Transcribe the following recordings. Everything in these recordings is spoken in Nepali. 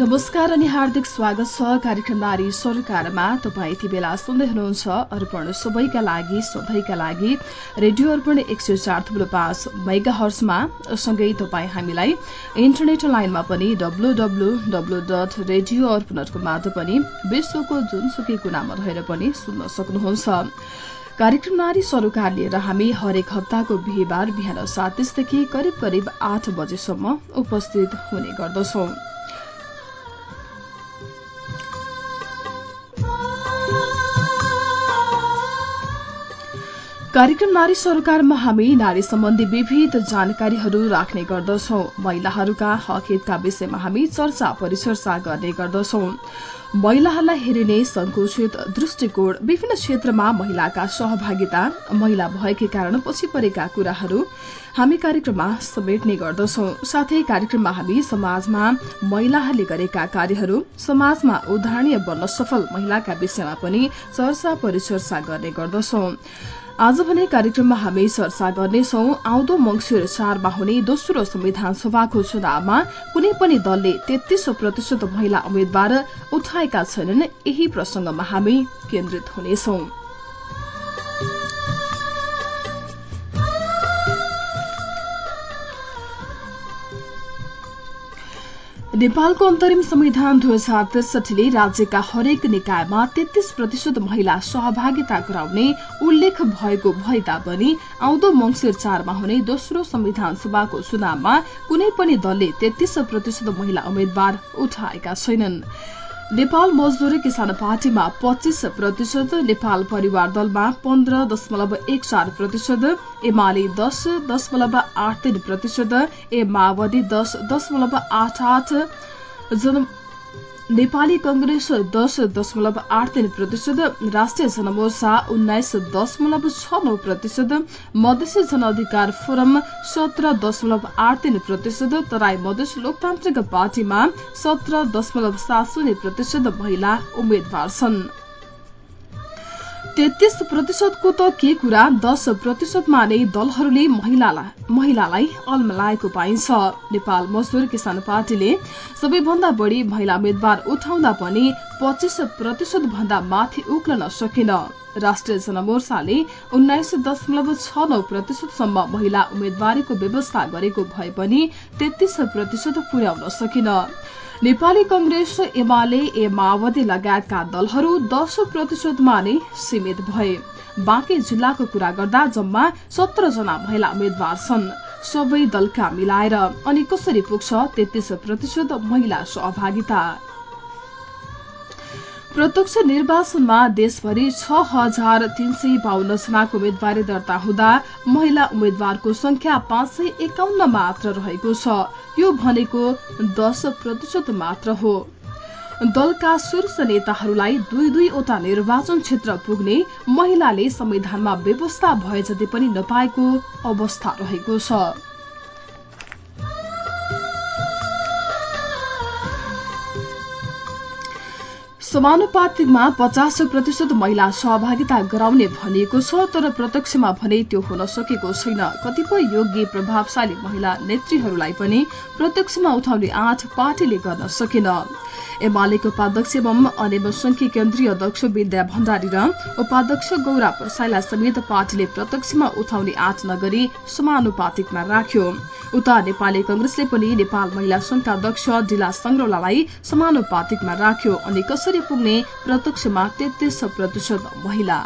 नमस्कार अनि हार्दिक स्वागत छ कार्यक्रम नारी सरकारमा। तपाईँ यति बेला सुन्दै हुनुहुन्छ अर्पण सबैका लागि सधैँका लागि। रेडियो अर्पण एक सय चार थुप्रो पाँच मेगा हर्समा सँगै तपाईँ हामीलाई इन्टरनेट लाइनमा पनि डब्लु डब्लु रेडियो अर्पण पनि विश्वको जुनसुकै कुनामा रहेर पनि सुन्न सक्नुहुन्छ। कार्यक्रम नारी सरोकार लिएर हामी हरेक हप्ताको बिहिबार बिहान सात करिब करिब आठ बजेसम्म उपस्थित हुने गर्दछौं। कार्यक्रम नारी सरकारमा हामी नारी सम्बन्धी विविध जानकारीहरू राख्ने गर्दछौ। महिलाहरूका हक विषयमा हामी चर्चा परिचर्चा गर्ने गर्दछौ। महिलाहरूलाई हेरिने संकुचित दृष्टिकोण विभिन्न क्षेत्रमा महिलाका सहभागिता महिला भएकै कारण पछि परेका कुराहरू हामी कार्यक्रममा समेट्ने गर्दछौ। साथै कार्यक्रममा हामी समाजमा महिलाहरूले गरेका कार्यहरू समाजमा उदाहरणीय बन्न सफल महिलाका विषयमा पनि चर्चा परिचर्चा गर्ने गर्दछौ। आज भने कार्यक्रममा हामी चर्चा गर्नेछौ। आउँदो मंगिर चारमा हुने दोस्रो संविधान सभाको चुनावमा कुनै पनि दलले तेत्तीस प्रतिशत महिला उम्मेद्वार उठाएका छैनन्। यही प्रसंगमा हामी केन्द्रित हुनेछौं। नेपालको अन्तरिम संविधान दुई हजार त्रिसठीले राज्यका हरेक निकायमा तेत्तीस प्रतिशत महिला सहभागिता गराउने उल्लेख भएको भए तापनि आउँदो मंगिर चारमा हुने दोस्रो संविधान सभाको चुनावमा कुनै पनि दलले तेत्तीस प्रतिशत महिला उम्मेद्वार उठाएका छैनन्। नेपाल मजदुर किसान पार्टीमा पच्चीस प्रतिशत नेपाल परिवार दलमा पन्ध्र दशमलव एक चार प्रतिशत एमाले दश दशमलव आठ तीन प्रतिशत ए माओवादी दश दशमलव आठ आठ नेपाली कंग्रेस दश दशमलव आठ तीन प्रतिशत राष्ट्रिय जनमोर्चा उन्नाइस दशमलव छ नौ प्रतिशत मधेसी जनअधिकार फोरम सत्र दशमलव आठ तीन प्रतिशत तराई मधेस लोकतान्त्रिक पार्टीमा सत्र दशमलव सात शून्य प्रतिशत महिला उम्मेद्वार छन्। तेत्तीस प्रतिशतको त के कुरा दश प्रतिशतमा नै दलहरूले महिलालाई अल्मलाएको पाइन्छ। नेपाल मजदुर किसान पार्टीले सबैभन्दा बढ़ी महिला उम्मेद्वार उठाउँदा पनि पच्चीस प्रतिशत भन्दा माथि उक्लन सकेन। राष्ट्रिय जनमोर्चाले उन्नाइस दशमलव छ नौ प्रतिशतसम्म महिला उम्मेद्वारीको व्यवस्था गरेको भए पनि तेत्तीस प्रतिशत पुर्याउन सकेन। नेपाली कंग्रेस एमाले ए माओवादी लगायतका दलहरू दश प्रतिशतमा नै सीमित भए। बाँकी जिल्लाको कुरा गर्दा जम्मा सत्र जना महिला उम्मेद्वार छन्। सबै दलका मिलाएर अनि कसरी पुग्छ तेत्तीस प्रतिशत महिला सहभागिता। प्रत्यक्ष निर्वाचनमा देशभरि छ हजार तीन सय बाहन्न जनाको उम्मेद्वारी दर्ता हुँदा महिला उम्मेद्वारको संख्या पाँच सय एकाउन्न मात्र रहेको छ। यो भनेको दश प्रतिशत मात्र हो। दलका शीर्ष नेताहरूलाई दुई दुईवटा निर्वाचन क्षेत्र पुग्ने महिलाले संविधानमा व्यवस्था भए जति पनि नपाएको अवस्था रहेको छ। समानुपातिकमा पचास प्रतिशत महिला सहभागिता गराउने भनिएको छ तर प्रत्यक्षमा भने त्यो हुन सकेको छैन। कतिपय योग्य प्रभावशाली महिला नेत्रीहरूलाई पनि प्रत्यक्षमा उठाउने आठ पार्टीले गर्न सकेन। एमालेको उपाध्यक्ष एवं अनेमसंघी केन्द्रीय अध्यक्ष विद्या भण्डारी र उपाध्यक्ष गौरा प्रसाईलाई समेत पार्टीले प्रत्यक्षमा उठाउने आँट नगरी समानुपातिकमा राख्यो। उता नेपाली कंग्रेसले पनि नेपाल महिला संघका अध्यक्ष डिला संग्रौलालाई समानुपातिकमा राख्यो। अनि कसरी पुग्ने प्रत्यक्षमा तेत्तीस प्रतिशत महिला।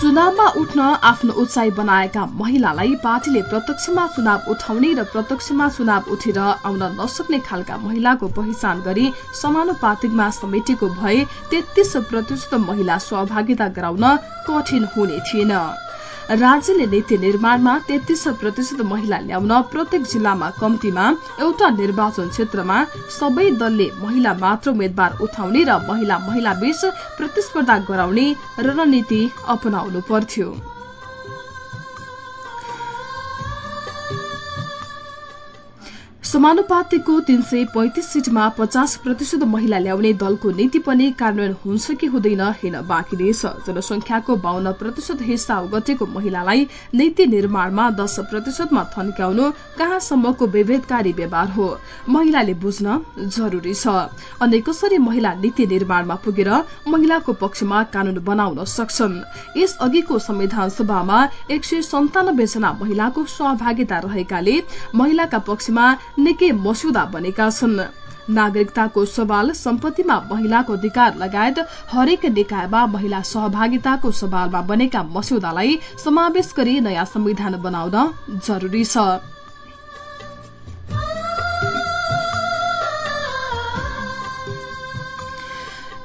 चुनावमा उठ्न आफ्नो उचाइ बनाएका महिलालाई पार्टीले प्रत्यक्षमा चुनाव उठाउने र प्रत्यक्षमा चुनाव उठेर आउन नसक्ने खालका महिलाको पहिचान गरी समानुपातिकमा समेटेको भए तेत्तीस प्रतिशत महिला सहभागिता गराउन कठिन हुने थिएन। राज्यले नीति निर्माणमा तेत्तीस प्रतिशत महिला ल्याउन प्रत्येक जिल्लामा कम्तीमा एउटा निर्वाचन क्षेत्रमा सबै दलले महिला मात्र उम्मेद्वार उठाउने र महिला महिला बीच प्रतिस्पर्धा गराउने रणनीति अपनाउनु पर्थ्यो। समानुपातिको तीन सय पैंतिस सीटमा पचास प्रतिशत महिला ल्याउने दलको नीति पनि कार्यान्वयन हुन्छ कि हुँदैन हेर्न बाँकी नै छ जनसंख्याको बाहन्न प्रतिशत हिस्सा ओगटेको महिलालाई नीति निर्माणमा दश प्रतिशतमा थन्क्याउनु कहाँसम्मको विभेदकारी व्यवहार हो? महिलाले बुझ्न जरूरी छ। अनि कसरी महिला नीति निर्माणमा पुगेर महिलाको पक्षमा कानून बनाउन सक्छन्? यस अघिको संविधान सभामा एक सय सन्तानब्बे जना महिलाको सहभागिता रहेकाले महिलाका पक्षमा निकै मस्यौदा बनेका छन्। नागरिकताको सवाल सम्पत्तिमा महिलाको अधिकार लगायत हरेक निकायमा महिला सहभागिताको सवालमा बनेका मस्यौदालाई समावेश गरी नयाँ संविधान बनाउन जरूरी छ।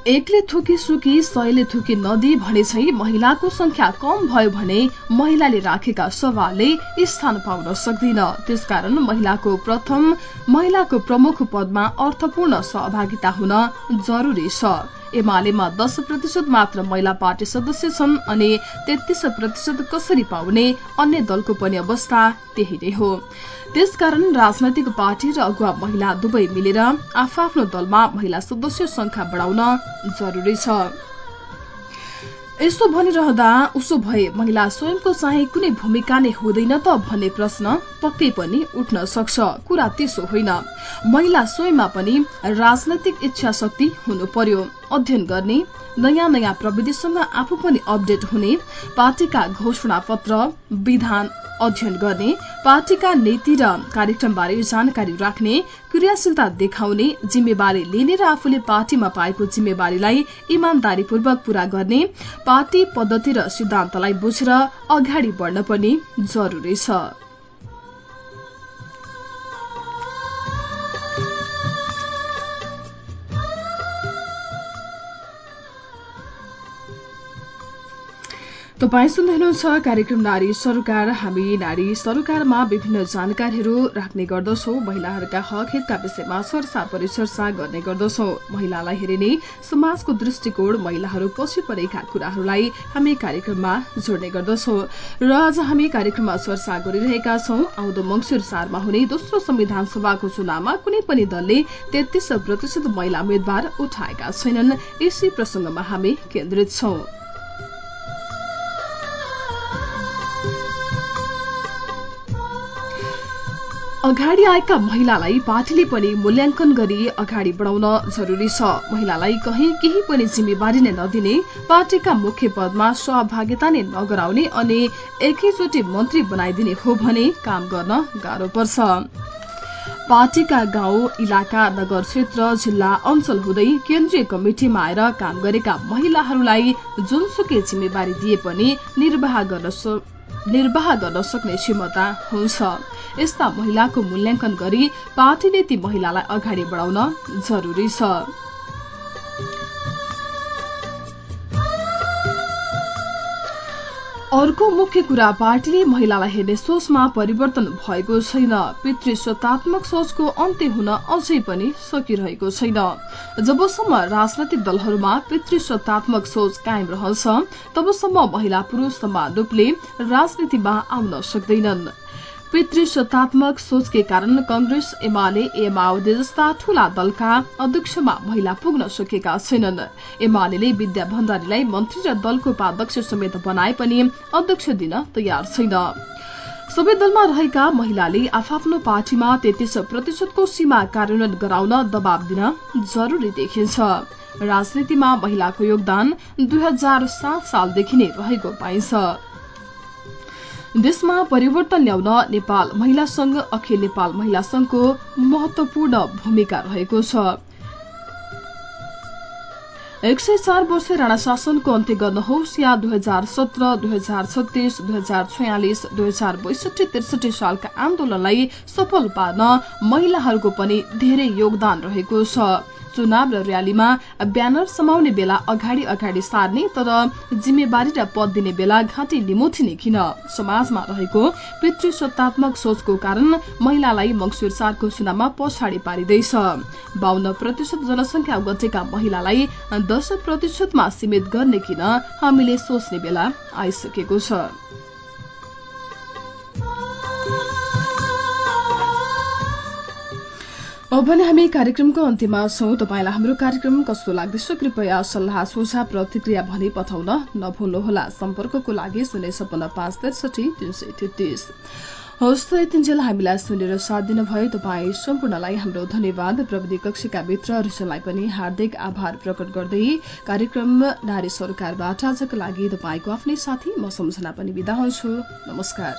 एकले थुकी सुकी सयले थुकी नदी भने चाहिँ महिलाको संख्या कम भयो भने महिलाले राखेका सवालले स्थान पाउन सक्दैन। त्यसकारण महिलाको प्रथम महिलाको प्रमुख पदमा अर्थपूर्ण सहभागिता हुन जरूरी छ। एमालेमा दश प्रतिशत मात्र महिला पार्टी सदस्य छन् अनि तेत्तीस प्रतिशत कसरी पाउने अन्य दलको पनि अवस्था त्यही नै हो। त्यसकारण राजनैतिक पार्टी र अगुवा महिला दुवै मिलेर आफ्नो दलमा महिला सदस्य संख्या बढाउन जरूरी छ। यस्तो भनिरहँदा उसो भए महिला स्वयंको चाहिँ कुनै भूमिका नै हुँदैन त भन्ने प्रश्न पक्कै पनि उठ्न सक्छ। कुरा त्यसो होइन। महिला स्वयंमा पनि राजनैतिक इच्छा शक्ति हुनु पर्यो अध्ययन गर्ने नयाँ नयाँ प्रविधिसँग आफू पनि अपडेट हुने पार्टीका घोषणा पत्र विधान अध्ययन गर्ने पार्टीका नीति र कार्यक्रमबारे जानकारी राख्ने क्रियाशीलता देखाउने जिम्मेवारी लिने र आफूले पार्टीमा पाएको जिम्मेवारीलाई इमान्दारीपूर्वक पूरा गर्ने पार्टी पद्धति र सिद्धान्तलाई बुझेर अगाडि बढ्न पनि जरूरी छ। तपाईँ सुन्दै हुनुहुन्छ कार्यक्रम नारी सरोकार। हामी नारी सरोकारमा विभिन्न जानकारीहरू राख्ने गर्दछौ। महिलाहरूका हक हितका विषयमा चर्चा परिचर्चा गर्ने गर्दछौ। महिलालाई हेरिने समाजको दृष्टिकोण महिलाहरू पछि परेका कुराहरूलाई हामी कार्यक्रममा जोड्ने गर्दछौ। र आज हामी कार्यक्रममा चर्चा गरिरहेका छौं। आउँदो मंगिर चारमा हुने दोस्रो संविधान सभाको चुनावमा कुनै पनि दलले तेत्तीस प्रतिशत महिला उम्मेद्वार उठाएका छैनन्। यसै प्रसंगमा हामी केन्द्रित छौं। अगाडि आएका महिलालाई पार्टीले पनि मूल्याङ्कन गरी अगाडि बढाउन जरूरी छ। महिलालाई कहीँ केही पनि जिम्मेवारी नै नदिने पार्टीका मुख्य पदमा सहभागिता नै नगराउने अनि एकैचोटि मन्त्री बनाइदिने हो भने काम गर्न गाह्रो पर्छ। पार्टीका गाउँ इलाका नगर क्षेत्र जिल्ला अञ्चल हुँदै केन्द्रीय कमिटिमा आएर काम गरेका महिलाहरूलाई जुनसुकै जिम्मेवारी दिए पनि निर्वाह गर्न निर्वाह गर्न सक्ने क्षमता हुन्छ। यस्ता महिलाको मूल्याङ्कन गरी पार्टीले ती महिलालाई अगाडि बढाउन जरूरी छ। अर्को मुख्य कुरा पार्टीले महिलालाई हेर्ने सोचमा परिवर्तन भएको छैन। पितृसत्तात्मक सोचको अन्त्य हुन अझै पनि सकिरहेको छैन। जबसम्म राजनैतिक दलहरूमा पितृसत्तात्मक सोच कायम रहन्छ तबसम्म महिला पुरूष समान रूपले राजनीतिमा आउन सक्दैनन्। पितृसत्तात्मक सोचकै कारण कंग्रेस एमाले ए जस्ता ठूला दलका अध्यक्षमा महिला पुग्न सकेका छैनन्। एमाले विद्या भण्डारीलाई मन्त्री र दलको उपाध्यक्ष समेत बनाए पनि अध्यक्ष दिन तयार छैन। सबै दलमा रहेका महिलाले आफ्नो पार्टीमा तेत्तीस प्रतिशतको सीमा कार्यान्वयन गराउन दबाव दिन जरूरी देखिन्छ। राजनीतिमा महिलाको योगदान दुई हजार सात सालदेखि नै रहेको पाइन्छ। देशमा परिवर्तन ल्याउन नेपाल महिला संघ अखिल नेपाल महिला संघको महत्वपूर्ण भूमिका रहेको छ। एक सय चार वर्ष राणा शासनको अन्त्य गर्नुहोस् या दुई हजार सत्र दुई हजार छत्तीस दुई हजार छयालिस दुई हजार बैसठी त्रिसठी सालका आन्दोलनलाई सफल पार्न महिलाहरूको पनि धेरै योगदान रहेको छ। चुनाव र र्यालीमा ब्यानर समाउने बेला अगाडि अगाडि सार्ने तर जिम्मेवारी र पद दिने बेला घाँटी निमोथिने किन? समाजमा रहेको पितृसत्तात्मक सोचको कारण महिलालाई मंगिर चारको चुनावमा पछाडि पारिँदैछ। बाहन्न प्रतिशत जनसंख्या गटेका महिलालाई दश प्रतिशतमा सीमित गर्ने किन हामीले सोच्ने बेला आइसकेको छ। अब भने हामी कार्यक्रमको अन्त्यमा छौँ। तपाईँलाई हाम्रो कार्यक्रम कस्तो लाग्दैछ? कृपया सल्लाह सुझाव प्रतिक्रिया भनी पठाउन नभुल्नुहोला। सम्पर्कको लागि शून्य सपन्न पाँच त्रिसठी तिन सय तेत्तिस। हवस् त यतिन्जेल हामीलाई सुनेर साथ दिनुभयो। तपाईँ सम्पूर्णलाई हाम्रो धन्यवाद। प्रविधि कक्षका मित्र रिसनलाई पनि हार्दिक आभार प्रकट गर्दै कार्यक्रम नारी सरकारबाट आजको लागि तपाईँको आफ्नै साथी म सम्झना पनि विदा हुन्छु। नमस्कार।